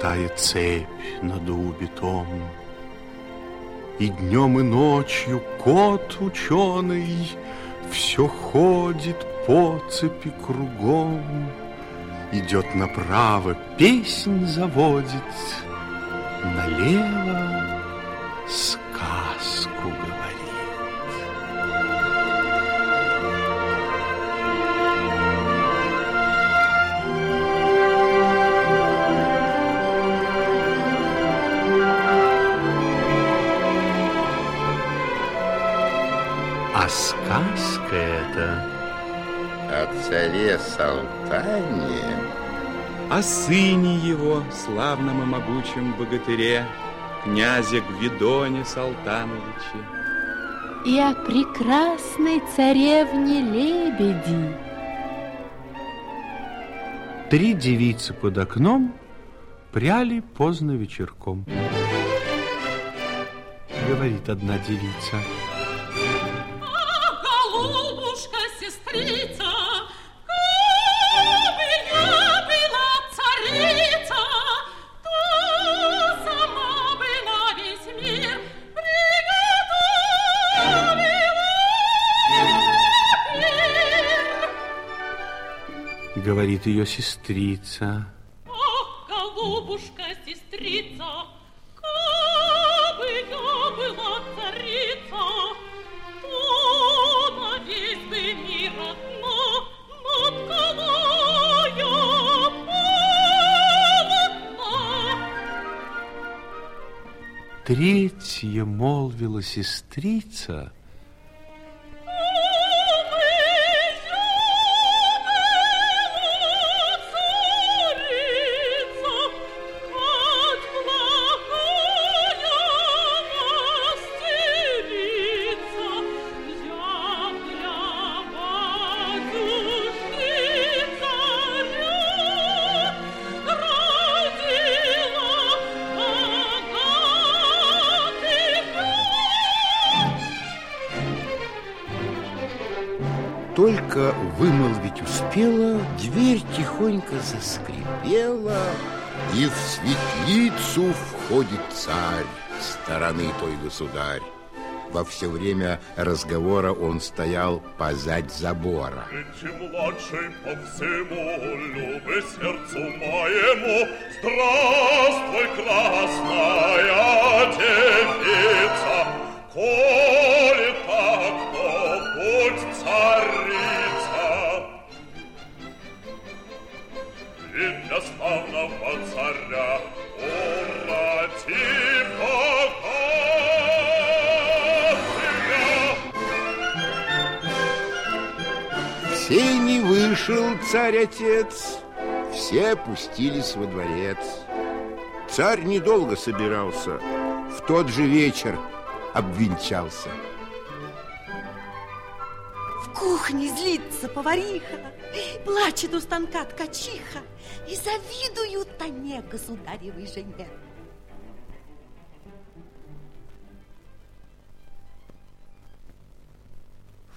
Золотая цепь на дубе том, И днем и ночью кот ученый Все ходит по цепи кругом, Идет направо, песнь заводит, Налево Салтане О сыне его, славном и могучем богатыре, Князе Гвидоне Салтановиче. И о прекрасной царевне Лебеди. Три девицы под окном пряли поздно вечерком. Говорит одна девица. Голубушка, сестрица, Говорит ее сестрица. Ах, голубушка, сестрица, кабы я была царица, то на весь бы мир одна наткала я полотна. Третья молвила сестрица. Только вымолвить успела, дверь тихонько заскрипела, и в светлицу входит царь, стороны той государь. Во все время разговора он стоял позадь забора. Чем младший по всему, любы сердцу моему, Здравствуй, красная девица, Коли так, то будь царица. Славного царя урати богатыря. В сени вышел царь-отец, все пустились во дворец. Царь недолго собирался, в тот же вечер обвенчался. В кухне злится повариха, Плачет у станка ткачиха, И завидуют они государевой жене.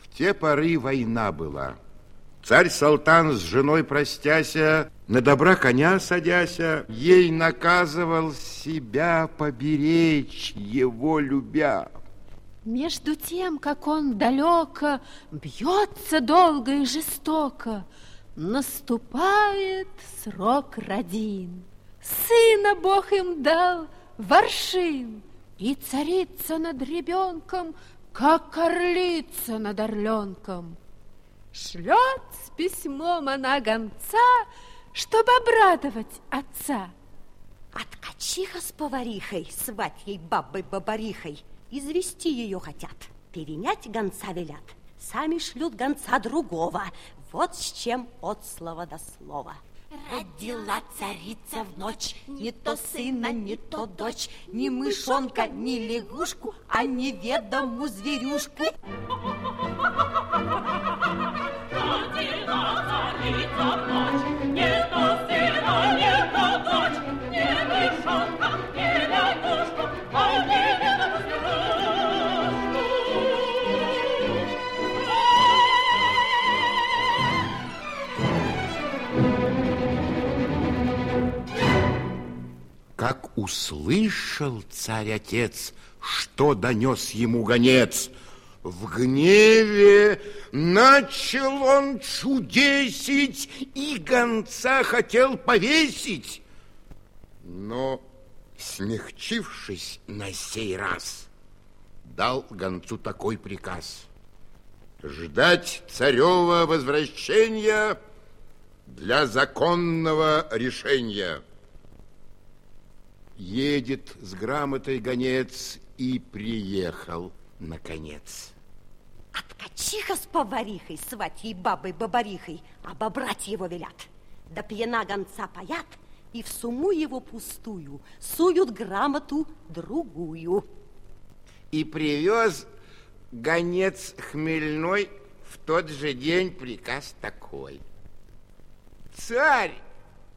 В те поры война была. Царь Салтан с женой простяся, на добра коня садяся, ей наказывал себя поберечь, его любя. Между тем, как он далеко бьется долго и жестоко, наступает срок родин. Сына Бог им дал воршин, и царица над ребенком, как орлица над орленком. Шлет с письмом она гонца, чтобы обрадовать отца. А ткачиха с поварихой, сватьей бабой-бабарихой, Извести ее хотят, перенять гонца велят. Сами шлют гонца другого, вот с чем от слова до слова. Родила царица в ночь. Не то сына, не то дочь. Ни мышонка, ни лягушку А неведому зверюшку. Родила царица в ночь, не то сына, не то дочь, не мышонка, не лягушку, а Как услышал царь-отец, что донес ему гонец, в гневе начал он чудесить и гонца хотел повесить. Но, смягчившись на сей раз, дал гонцу такой приказ. Ждать царева возвращения для законного решения. Едет с грамотой гонец и приехал, наконец. Откачиха с поварихой, сватьей бабой-бабарихой, обобрать его велят. Да пьяна гонца паят, и в суму его пустую суют грамоту другую. И привез гонец хмельной в тот же день приказ такой. Царь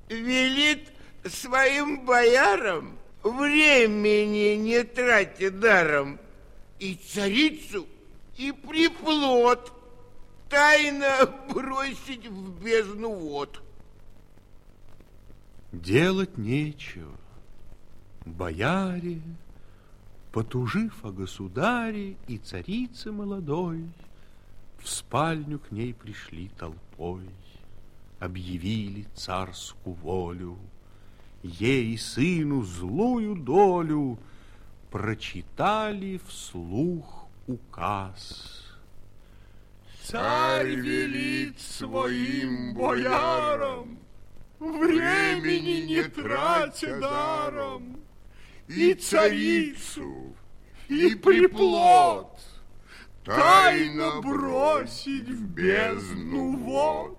велит своим боярам времени не тратя даром и царицу, и приплод тайно бросить в бездну вод. Делать нечего. Бояре, потужив о государе и царице молодой, в спальню к ней пришли толпой, объявили царскую волю, ей сыну злую долю прочитали вслух указ. Царь велит своим боярам времени не тратя даром и царицу, и приплод тайно бросить в бездну вод.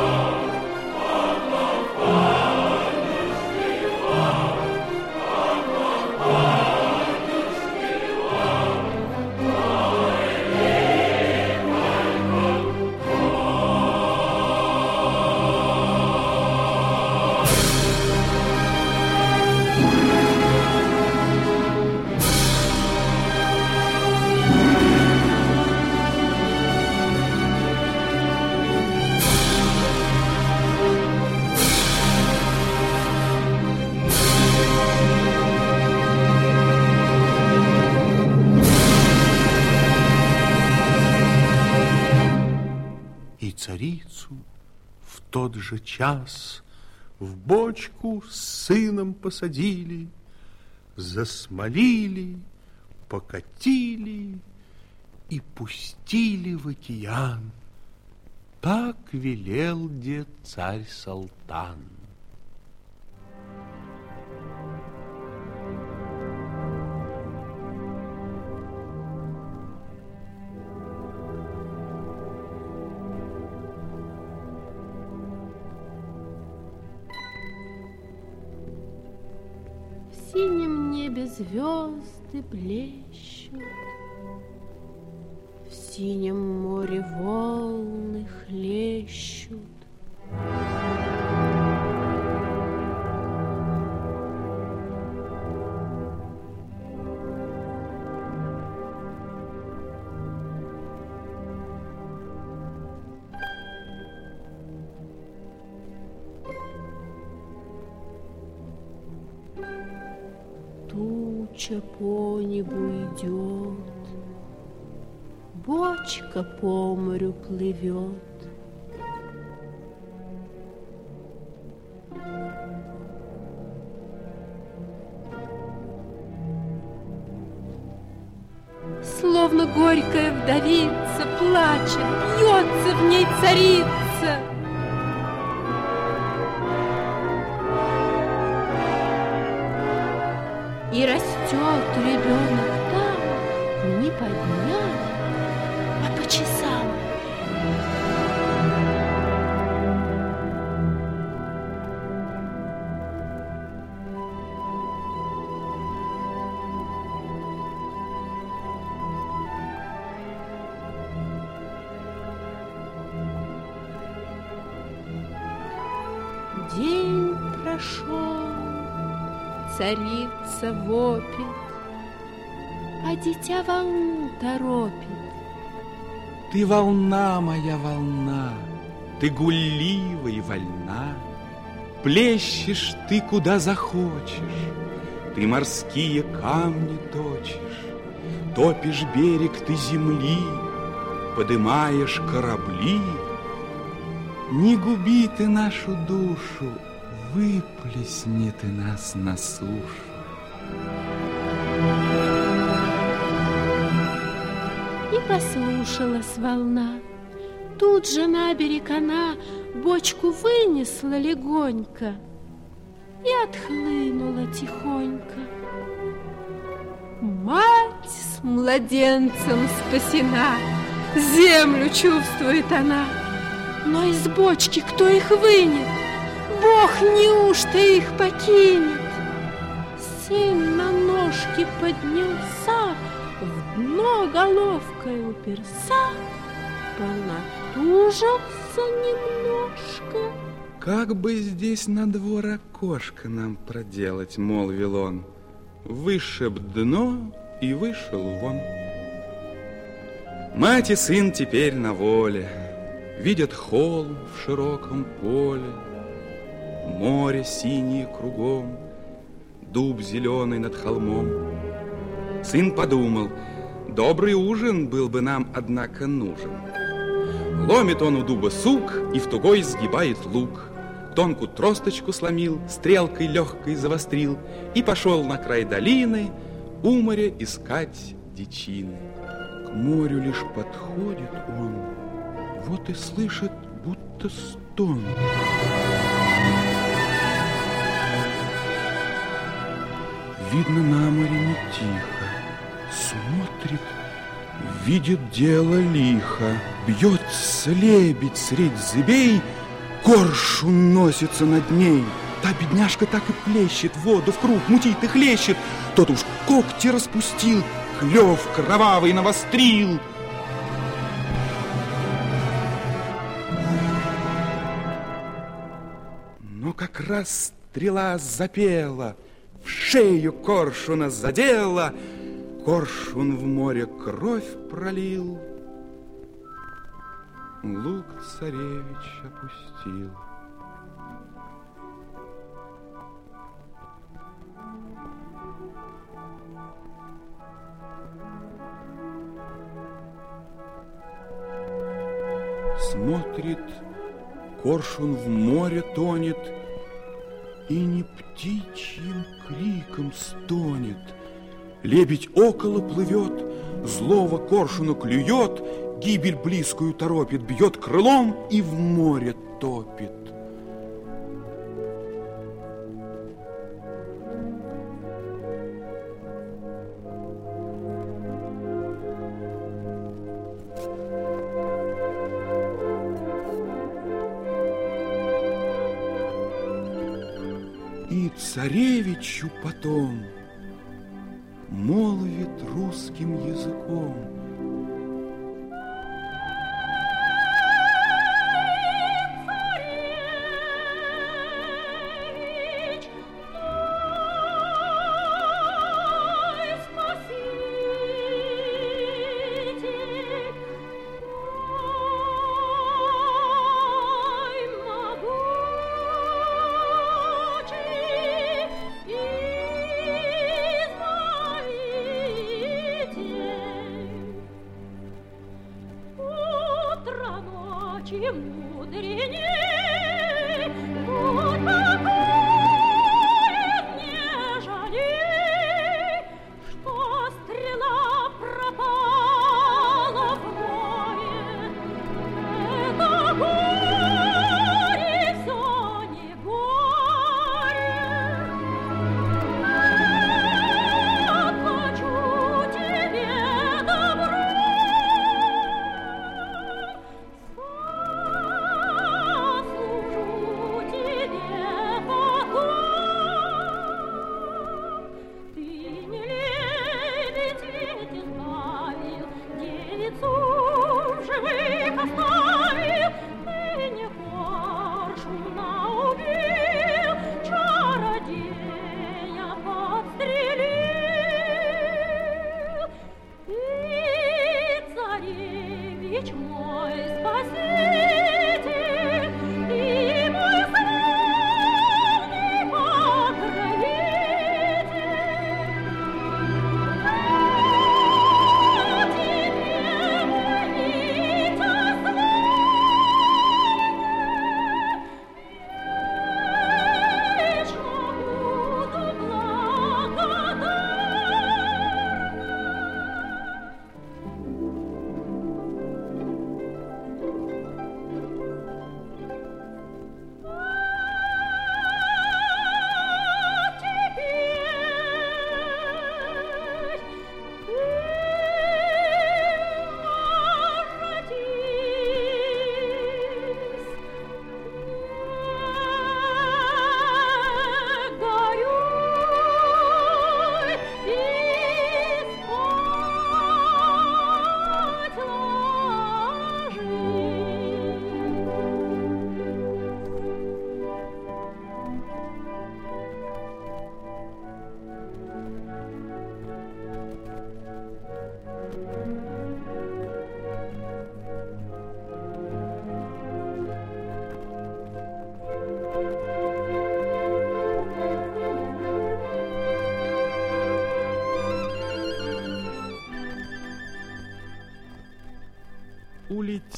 И царицу в тот же час в бочку с сыном посадили, засмолили, покатили и пустили в океан. Так велел дед царь Салтан. Звезды блещут, В синем море волны хлещут. Идет, Бочка по морю плывет. Словно горькая вдовица плачет, бьется в ней царица. И растет ребенок там дитя волну торопит. Ты волна, моя волна, Ты гуллива и вольна, Плещешь ты куда захочешь, Ты морские камни точишь, Топишь берег ты земли, Подымаешь корабли. Не губи ты нашу душу, Выплесни ты нас на сушу. Послушалась волна. Тут же на берег она бочку вынесла легонько и отхлынула тихонько. Мать с младенцем спасена, землю чувствует она. Но из бочки кто их вынет? Бог неужто их покинет? Сын на ножки поднялся, в дно головкой уперся, понатужился немножко. Как бы здесь на двор окошко нам проделать, молвил он. Вышиб дно и вышел вон. Мать и сын теперь на воле, Видят холм в широком поле, Море синее кругом, Дуб зеленый над холмом. Сын подумал, добрый ужин был бы нам, однако, нужен. Ломит он у дуба сук и в тугой сгибает лук. Тонкую тросточку сломил, стрелкой легкой завострил И пошел на край долины у моря искать дичины. К морю лишь подходит он, вот и слышит, будто стон. Видно, на море не тихо, смотрит, видит дело лихо. Бьется лебедь средь зыбей, коршун носится над ней. Та бедняжка так и плещет, воду в круг мутит и хлещет. Тот уж когти распустил, клев кровавый навострил. Но как раз стрела запела, в шею коршуна задела, коршун в море кровь пролил, лук царевич опустил. Смотрит, коршун в море тонет, И не птичьим криком стонет. Лебедь около плывет, злого коршуна клюет, Гибель близкую торопит, бьет крылом и в море топит. И царевичу потом молвит русским языком.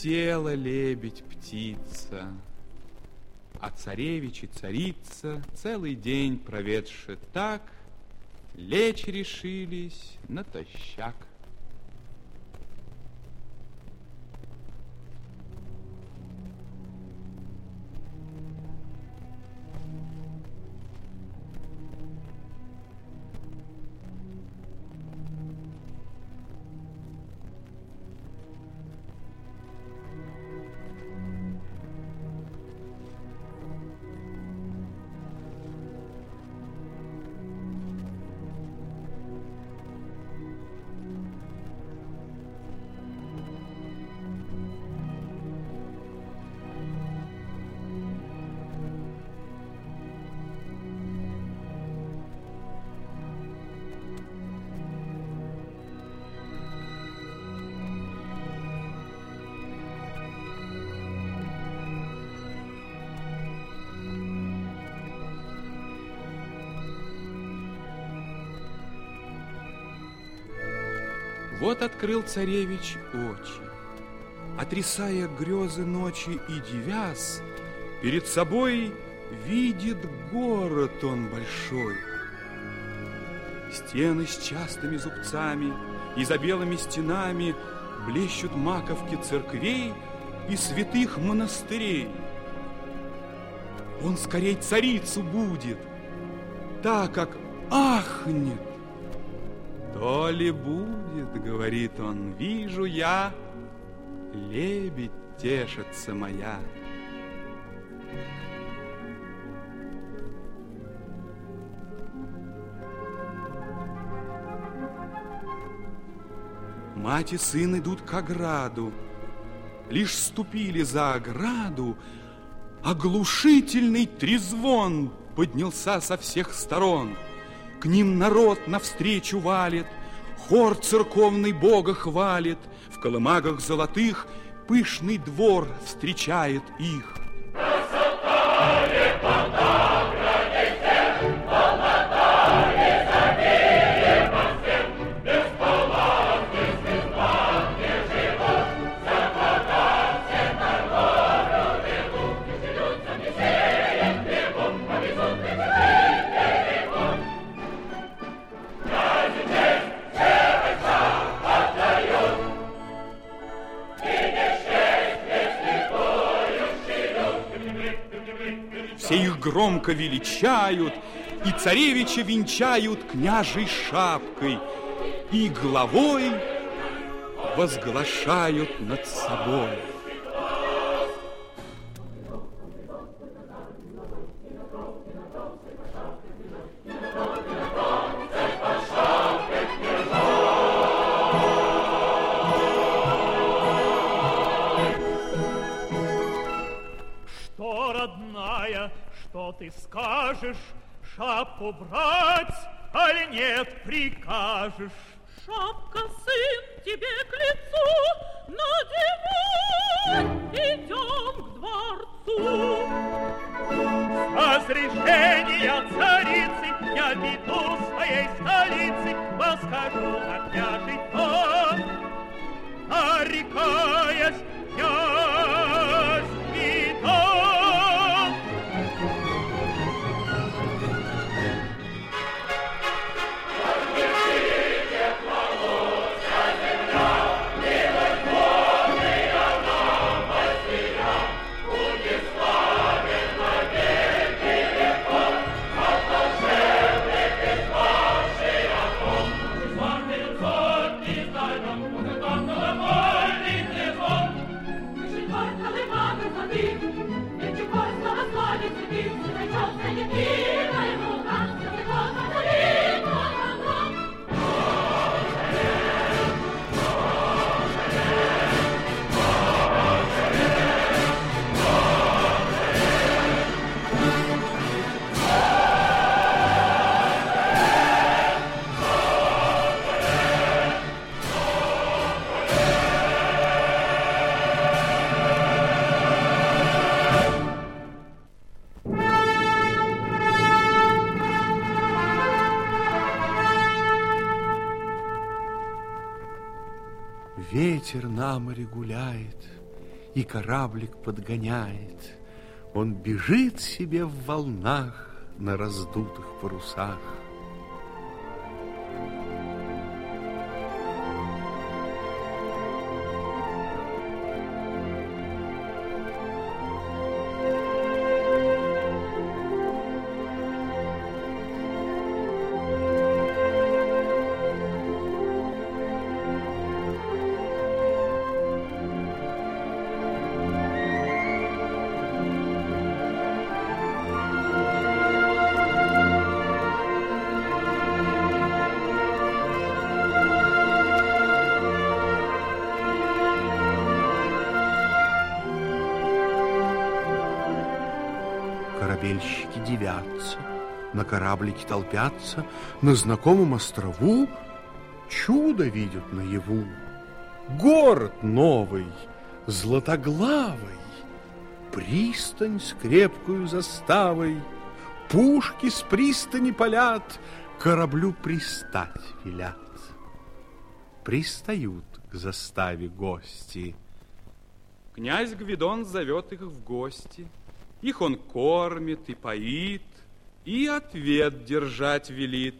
Летела лебедь-птица, а царевич и царица, целый день проведши так, лечь решились натощак. Вот открыл царевич очи, Отрисая грезы ночи и девяз, Перед собой видит город он большой. Стены с частыми зубцами И за белыми стенами Блещут маковки церквей И святых монастырей. Он скорей царицу будет, Так как ахнет, то ли будет, говорит он, вижу я, лебедь тешится моя. Мать и сын идут к ограду. Лишь ступили за ограду, оглушительный трезвон поднялся со всех сторон – к ним народ навстречу валит, Хор церковный Бога хвалит, В колымагах золотых Пышный двор встречает их. Громко величают, и царевича венчают княжей шапкой, и главой возглашают над собой. Шапку брать, али нет прикажешь? Шапка, сын, тебе к лицу, надевай, идем к дворцу. С разрешения царицы я веду своей столицы, восхожу на княжий трон, нарекаясь кораблик подгоняет. Он бежит себе в волнах на раздутых парусах. На кораблике толпятся, на знакомом острову чудо видят наяву. Город новый, златоглавый, пристань с крепкою заставой, пушки с пристани палят, кораблю пристать велят. Пристают к заставе гости. Князь Гвидон зовет их в гости. Их он кормит и поит, и ответ держать велит.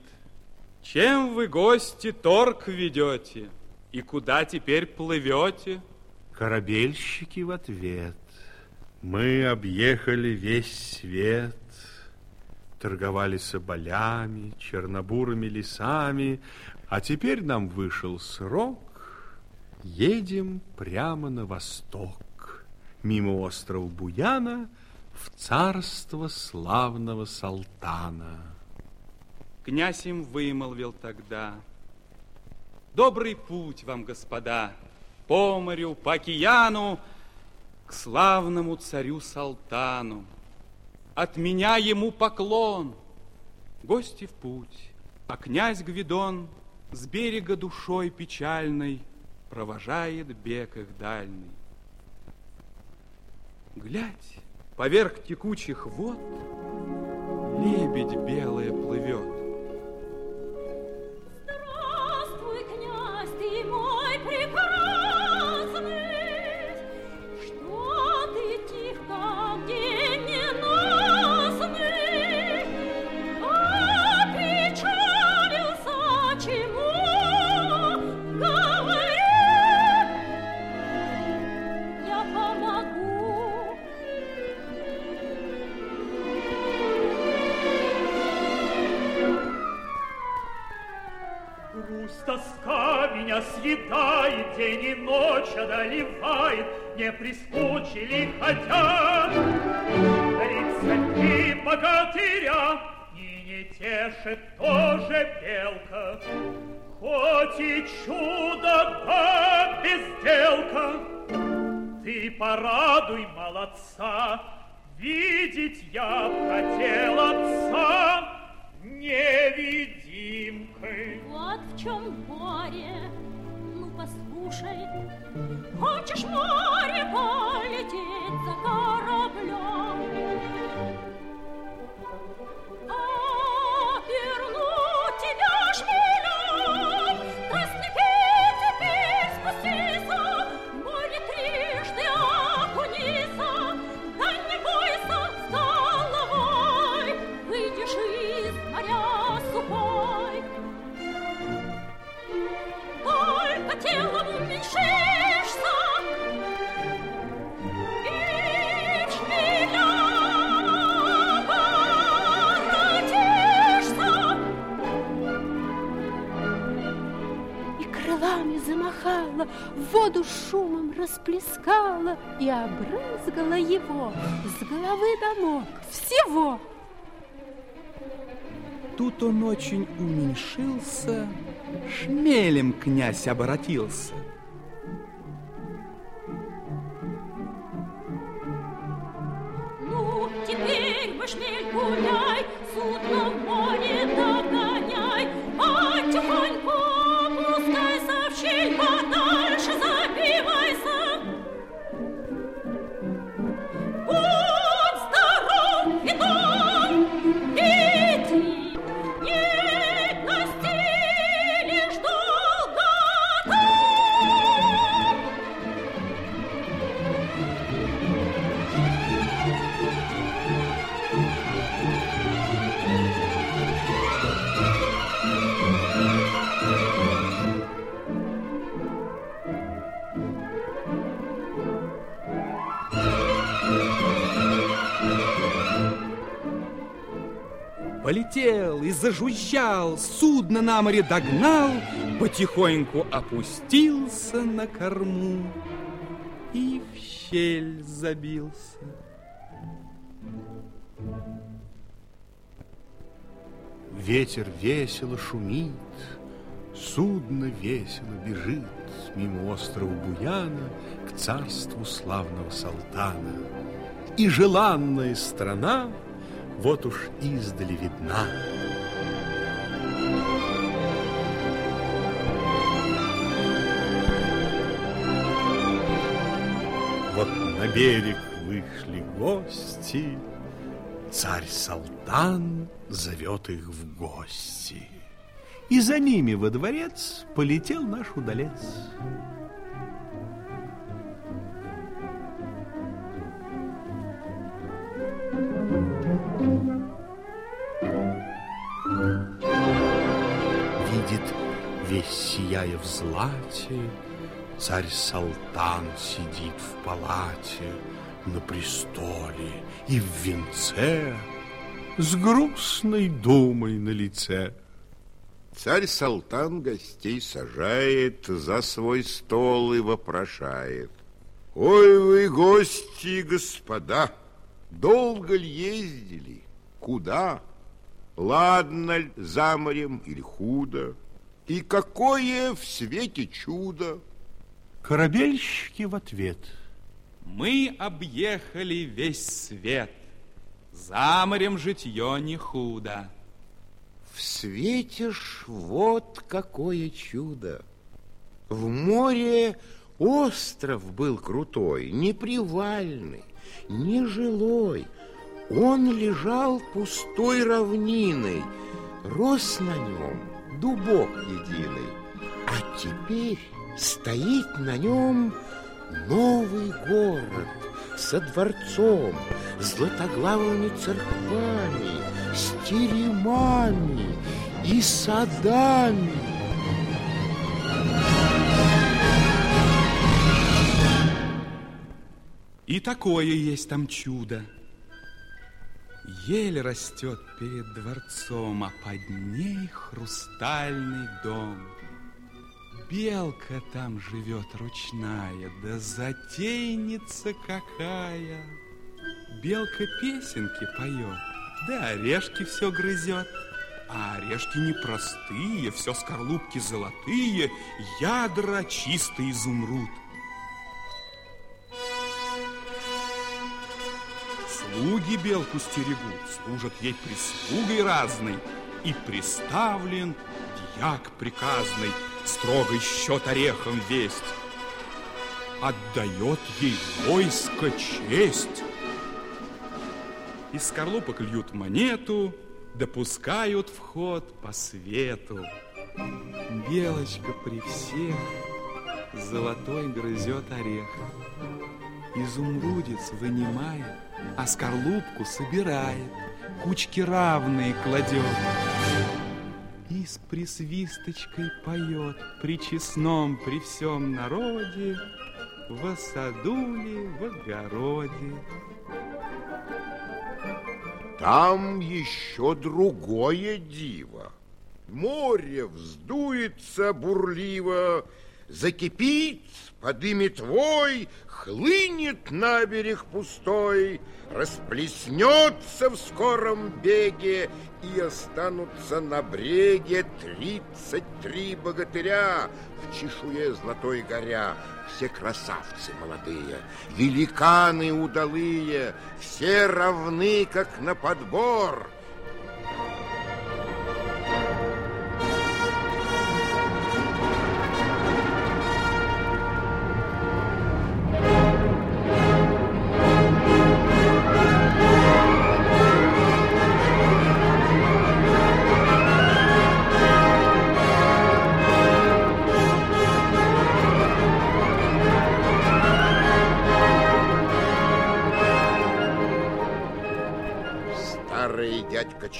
Чем вы, гости, торг ведете? И куда теперь плывете? Корабельщики в ответ. Мы объехали весь свет, торговали соболями, чернобурыми лесами, а теперь нам вышел срок, едем прямо на восток, мимо острова Буяна в царство славного Салтана. Князь им вымолвил тогда. Добрый путь вам, господа, по морю, по океану, к славному царю Салтану. От меня ему поклон. Гости в путь, а князь Гвидон с берега душой печальной провожает бег их дальний. Глядь, поверх текучих вод лебедь белая плывет. Тоска меня съедает, день и ночь одолевает, Не прискучили хотят. Рыцари богатыря, и не тешит тоже белка. Хоть и чудо, да безделка, Ты порадуй молодца, Видеть я хотел отца невидимкой. Вот в чем горе, ну послушай. Хочешь море полететь за кораблем? В воду шумом расплескала и обрызгала его с головы до ног всего. Тут он очень уменьшился, шмелем князь обратился. Ну, теперь вы шмель гуляй, и зажужжал, судно на море догнал, потихоньку опустился на корму и в щель забился. Ветер весело шумит, судно весело бежит мимо острова Буяна к царству славного Салтана. И желанная страна вот уж издали видна. Берег вышли гости, Царь Салтан зовет их в гости. И за ними во дворец полетел наш удалец. Видит, весь сияя в злате, Царь Салтан сидит в палате на престоле и в венце с грустной думой на лице. Царь Салтан гостей сажает за свой стол и вопрошает. Ой, вы гости, господа, долго ли ездили? Куда? Ладно ль за морем или худо? И какое в свете чудо? Корабельщики в ответ. Мы объехали весь свет, за морем житье не худо. В свете ж вот какое чудо. В море остров был крутой, не привальный, не жилой. Он лежал пустой равниной, рос на нем дубок единый. А теперь стоит на нем новый город со дворцом, златоглавыми церквами, с теремами и садами. И такое есть там чудо. Ель растет перед дворцом, а под ней хрустальный дом. Белка там живет ручная, да затейница какая. Белка песенки поет, да орешки все грызет. А орешки непростые, все скорлупки золотые, ядра чистый изумруд. Слуги белку стерегут, служат ей прислугой разной, и приставлен дьяк приказный, строгой счет орехом весть. Отдает ей войско честь. Из скорлупок льют монету, допускают вход по свету. Белочка при всех золотой грызет орех. Изумрудец вынимает, а скорлупку собирает, кучки равные кладет. С присвисточкой поет при честном, при всем народе, в саду ли, в огороде. Там еще другое диво. Море вздуется бурливо, закипит, подымет вой, хлынет на берег пустой, расплеснется в скором беге, и останутся на бреге тридцать три богатыря в чешуе золотой горя, все красавцы молодые, великаны удалые, все равны, как на подбор —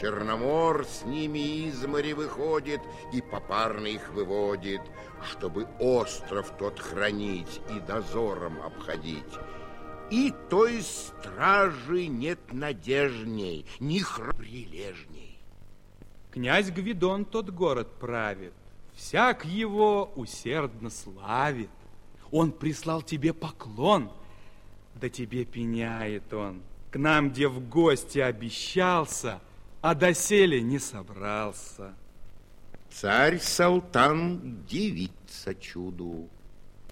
Черномор с ними из моря выходит и попарно их выводит, чтобы остров тот хранить и дозором обходить. И той стражи нет надежней, ни храбрилежней. Князь Гвидон тот город правит, всяк его усердно славит. Он прислал тебе поклон, да тебе пеняет он. К нам, где в гости обещался, а доселе не собрался. Царь Салтан дивится чуду.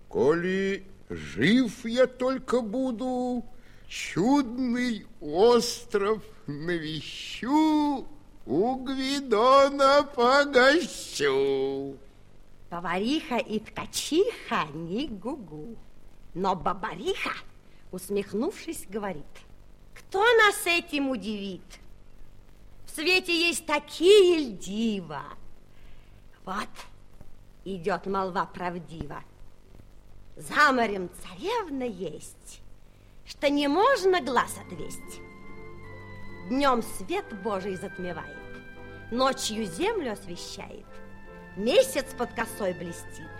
Коли жив я только буду, чудный остров навещу, у Гвидона погощу. Повариха и ткачиха не гугу. Но бабариха, усмехнувшись, говорит, кто нас этим удивит? Свете есть такие льдива. Вот идет молва правдива. За морем царевна есть, что не можно глаз отвесть. Днем свет Божий затмевает, ночью землю освещает, месяц под косой блестит,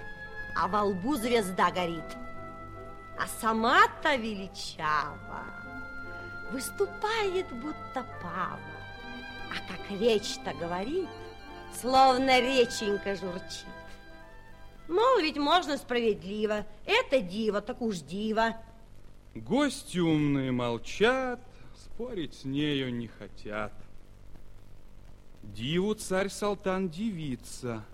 а во лбу звезда горит. А сама-то величава выступает, будто пава, а как речь-то говорит, словно реченька журчит. Мол, ведь можно справедливо, это диво, так уж диво. Гости умные молчат, спорить с нею не хотят. Диву царь Салтан дивится,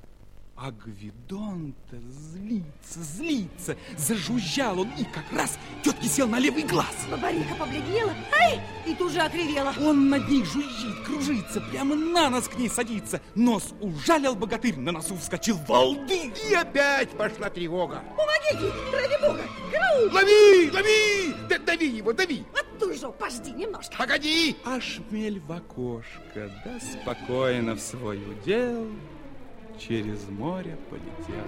а Гвидон-то злится, злится. Зажужжал он, и как раз тетке сел на левый глаз. Бабариха побледнела, ай, и тут же окривела. Он над ней жужжит, кружится, прямо на нос к ней садится. Нос ужалил богатырь, на носу вскочил волдырь. И опять пошла тревога. Помогите, ради бога, караул! Лови, лови! Да, дави его, дави! Оттужу, пожди немножко. Погоди! А шмель в окошко, да спокойно в свой удел через море полетел.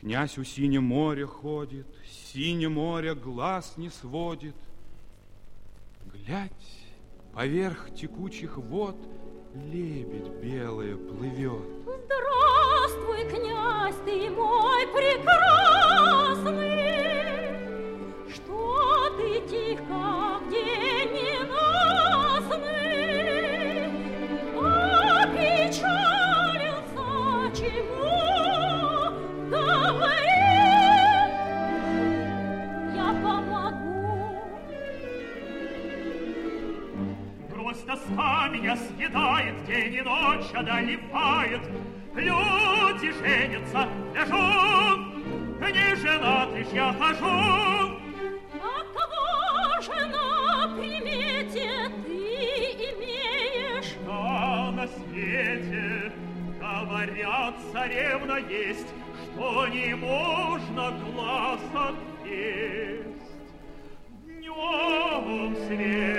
Князь у синего моря ходит, синее море глаз не сводит. Глядь, поверх текучих вод лебедь белая плывет. Здравствуй, князь ты мой прекрасный! Съедает, день и ночь одолевает. Люди женятся, ляжу, не женатый ж я хожу. А кого же на примете ты имеешь? А на свете, говорят, царевна есть, что не можно глаз отвесть. Днем свет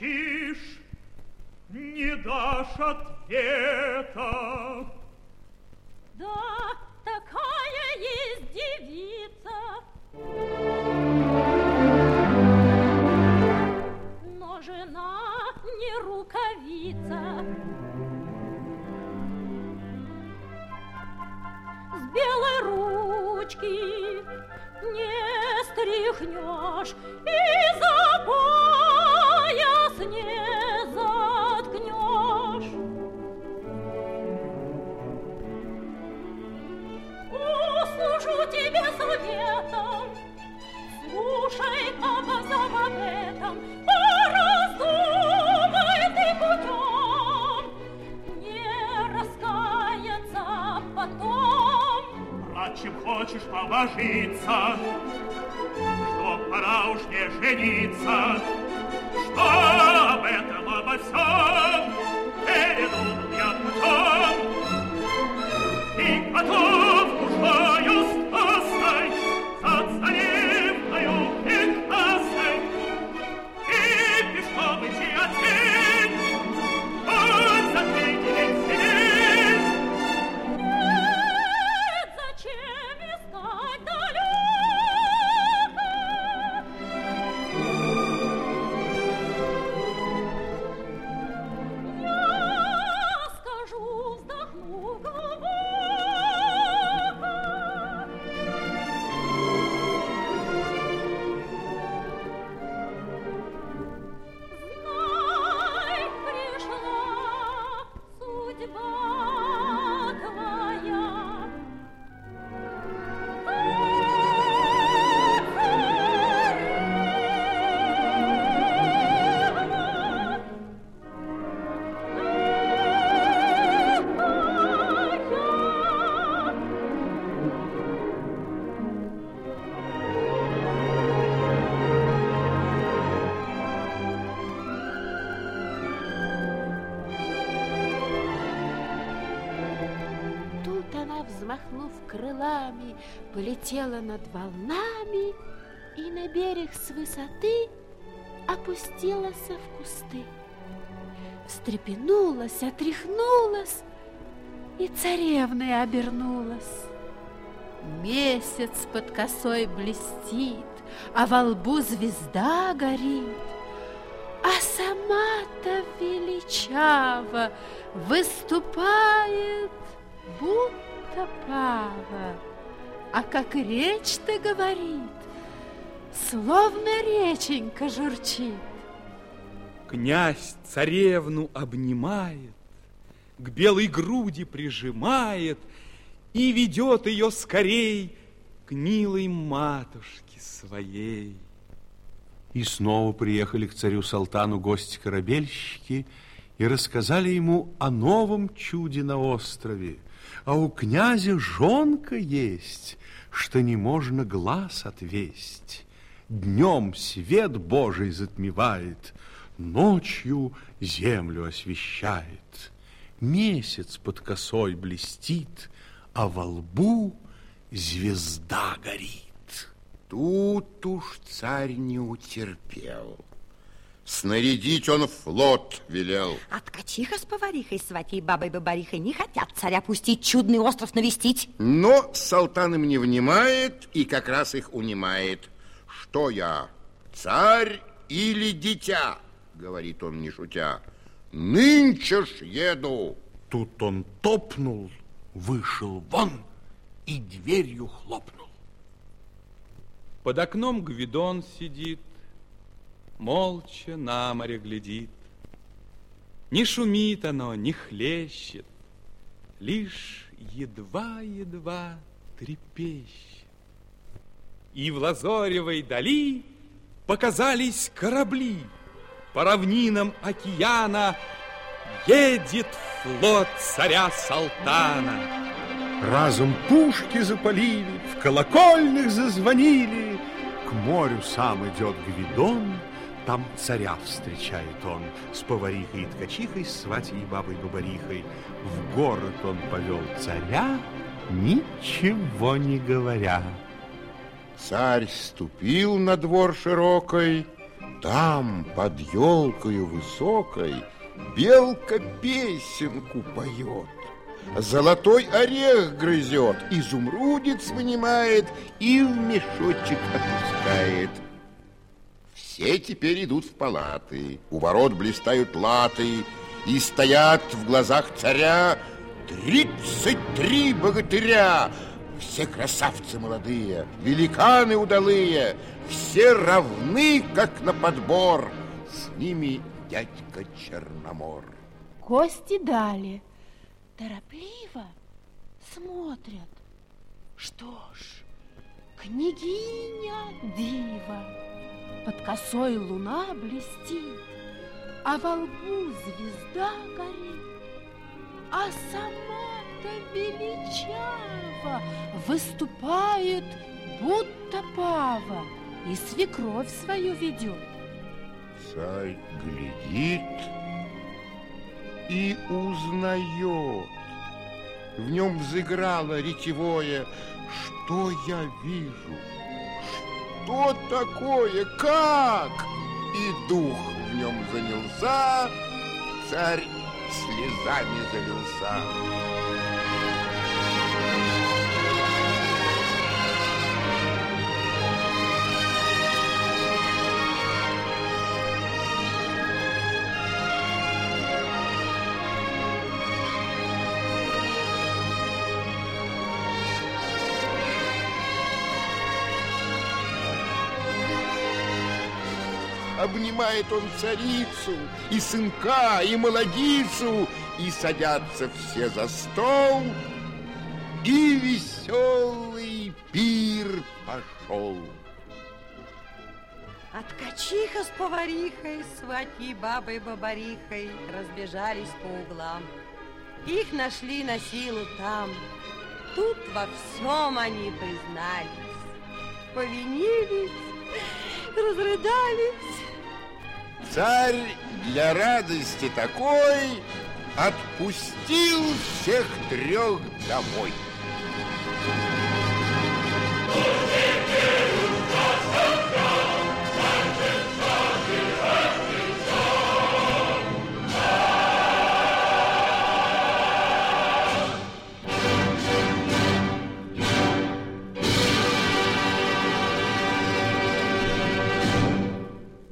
молчишь, не дашь ответа? Чем хочешь побожиться, что пора уж не жениться. Что об этом обо всем передумал я путем. И готов душою она, взмахнув крылами, полетела над волнами и на берег с высоты опустилась в кусты. Встрепенулась, отряхнулась и царевной обернулась. Месяц под косой блестит, а во лбу звезда горит. А сама-то величаво выступает, будто пава. А как речь-то говорит, словно реченька журчит. Князь царевну обнимает, к белой груди прижимает и ведет ее скорей к милой матушке своей. И снова приехали к царю Салтану гости-корабельщики и рассказали ему о новом чуде на острове. А у князя жонка есть, что не можно глаз отвесть. Днем свет Божий затмевает, ночью землю освещает. Месяц под косой блестит, а во лбу звезда горит. Тут уж царь не утерпел. Снарядить он флот велел. А ткачиха с поварихой, сватей бабой-бабарихой не хотят царя пустить, чудный остров навестить. Но Салтан им не внимает и как раз их унимает. Что я, царь или дитя? Говорит он, не шутя. Нынче ж еду. Тут он топнул, вышел вон и дверью хлопнул. Под окном Гвидон сидит, молча на море глядит. Не шумит оно, не хлещет, лишь едва-едва трепещет. И в лазоревой дали показались корабли. По равнинам океана едет флот царя Салтана. Разом пушки запалили, в колокольных зазвонили. К морю сам идет Гвидон, там царя встречает он с поварихой и ткачихой, с сватей и бабой-бабарихой. В город он повел царя, ничего не говоря. Царь ступил на двор широкой, там, под елкою высокой, белка песенку поет. Золотой орех грызет, изумрудец вынимает и в мешочек опускает. Все теперь идут в палаты, у ворот блистают латы, и стоят в глазах царя тридцать три богатыря, все красавцы молодые, великаны удалые, все равны, как на подбор. С ними дядька Черномор. Гости дали, торопливо смотрят. Что ж, княгиня дива, под косой луна блестит, а во лбу звезда горит, а сама-то величава выступает, будто пава. и свекровь свою ведет. Царь глядит и узнает. В нем взыграло ретевое «Что я вижу? Что такое? Как?» И дух в нем занялся, царь слезами залился. Обнимает он царицу, и сынка, и молодицу, и садятся все за стол, и веселый пир пошел. А ткачиха с поварихой, сватьей бабой бабарихой разбежались по углам. Их нашли на силу там. Тут во всем они признались, повинились, разрыдались. Царь для радости такой отпустил всех трех домой.